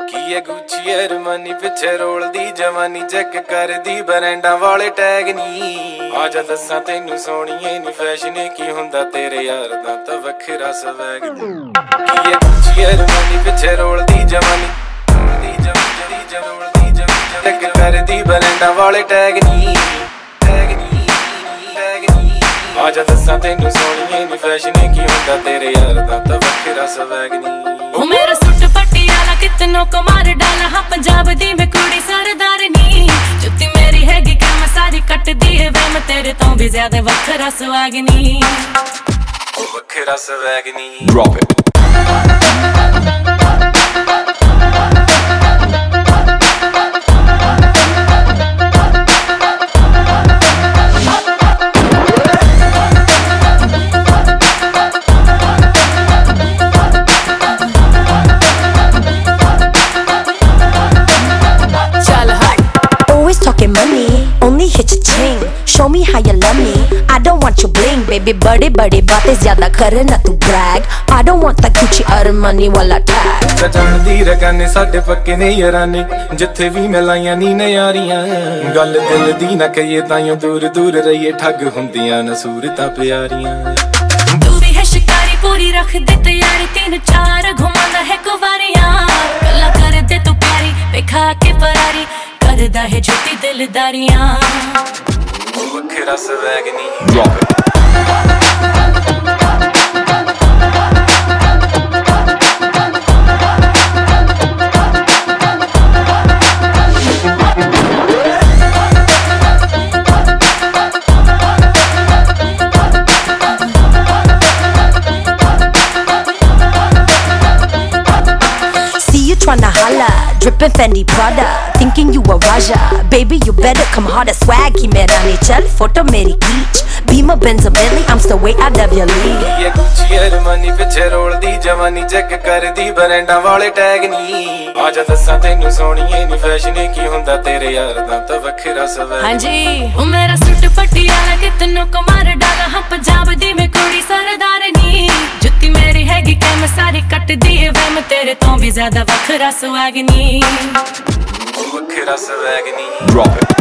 ਕੀ ਗੁੱਚੀ ਅਰਮਾਨੀ ਪਿੱਛੇ ਰੋਲਦੀ ਜਵਾਨੀ ਚੈੱਕ ਕਰਦੀ ਬਰੈਂਡਾਂ ਵਾਲੇ ਟੈਗ ਨਹੀਂ ਆ ਜਾ ਦੱਸਾਂ ਤੈਨੂੰ ਸੋਣੀਏ ਨੀ ਫੈਸ਼ਨ ਕੀ ਹੁੰਦਾ ਤੇਰੇ ਯਾਰ ਦਾ ਤਾਂ ਵੱਖਰਾ ਸਵੈਗ ਕੀ ਹੈ ਗੁੱਚੀ ਅਰਮਾਨੀ ਪਿੱਛੇ ਰੋਲਦੀ ਜਵਾਨੀ ਰੋਲਦੀ ਜਵਾਨੀ ਰੋਲਦੀ ਜਵਾਨੀ ਚੈੱਕ ਕਰਦੀ ਬਰੈਂਡਾਂ ਵਾਲੇ ਟੈਗ ਟੈਗ ਨਹੀਂ ਆ ਜਾ ਦੱਸਾਂ ਤੈਨੂੰ ਸੋਣੀਏ ਨੀ ਫੈਸ਼ਨ ਕੀ ਹੁੰਦਾ? ਤੇਰੇ ਯਾਰ ਦਾ ਤਾਂ ਵੱਖਰਾ ਸਵੈਗ ਨਹੀਂ ਉਹ ਮੇਰਾ ਸੁੱਟ ਪਟਿਆਲਾ ਕਿਤਨੋ ਕਮਾਰ ਡਾਲਾ? ਹਾਂ ਪੰਜਾਬ ਦੀ ਮੈਂ ਕੁੜੀ ਸਰਦਾਰ ਨੀ। ਜੁੱਤੀ ਮੇਰੀ ਹੈਗੀ ਕਿ ਮੈਂ ਸਾਰੀ ਕੱਟਦੀ ਏ ਵੇ ਮੈਂ ਤੇਰੇ ਤੋਂ ਵੀ ਜ਼ਿਆਦਾ ਵੱਖਰਾ ਸੁਆਗਨੀ ਉਹ ਵੱਖਰਾ ਸਵੈਗ ਨਹੀਂ Drop it. me how you love me. I don't want your bling, baby. बड़े बड़े बातें ज्यादा करे ना तू brag. I don't want that Gucci Armani वाला tag. ਸਜਣ ਦੀ ਰਗਾਨੇ ਸਾਡੇ ਪੱਕੇ ਨੇ ਯਾਰਾਨੇ ਜਿੱਥੇ ਵੀ ਮਿਲਾਈਆਂ ਨੀ ਨਿਆਰੀਆਂ ਗੱਲ ਦਿਲ ਦੀ ਨਾ ਕਹੀਏ ਤਾਈਓ ਦੂਰ ਦੂਰ ਰਹੀਏ ਠੱਗ ਹੁੰਦੀਆਂ ਨਾ ਸੂਰਤਾਂ ਪਿਆਰੀਆਂ ਤੂੰ ਵੀ ਹੈ ਸ਼ਿਕਾਰੀ ਪੂਰੀ ਰੱਖ ਦੇ ਤਿਆਰੀ ਤਿੰਨ ਚਾਰ ਘੁਮਾਉਂਦਾ ਹੈ ਕੁਵਾਰੀਆਂ ਗੱਲਾਂ ਕਰਦੇ ਤੂੰ ਪਿਆਰੀ ਵੇਖਾ ਕੇ ਫਰਾਰੀ ਕਰਦਾ ਹੈ ਝੂਠੀ ਦਿਲਦਾਰੀਆਂ ਉਹ ਵੱਖਰਾ ਸਵੈਗ ਨਹੀਂ Drop it. dripping Fendi Prada Thinking you a Raja Baby you better come harder Swag ki mera nature Photo meri geech Beamer Benz a Bentley I'm still way out of your league ਇਹ ਗੁੱਚੀ ਅਰਮਾਨੀ ਪਿੱਛੇ ਰੋਲਦੀ ਜਵਾਨੀ check ਕਰਦੀ ਬਰੈਂਡਾਂ ਵਾਲੇ tag ਨਹੀਂ ਆ ਜਾ ਦੱਸਾਂ ਤੈਨੂੰ ਸੋਹਣੀਏ ਨੀ ਫੈਸ਼ਨ ਕੀ ਹੁੰਦਾ ਤੇਰੇ ਯਾਰ ਦਾ ਤਾਂ ਵੱਖਰਾ ਸਵੈ ਹਾਂਜੀ ਉਹ ਮੇਰਾ ਸੁੱਟ ਫਟਿਆ ਕੱਟਦੀ ਏ ਵੇ ਮੈਂ ਤੇਰੇ ਤੋਂ ਵੀ ਜ਼ਿਆਦਾ ਵੱਖਰਾ ਸੁਆਗਨੀ ਉਹ ਵੱਖਰਾ ਸਵੈਗ ਨਹੀਂ Drop it.